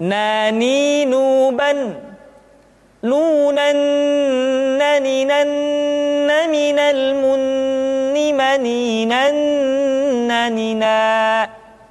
ناني نوبا نونا نننا من المن منينا نننا.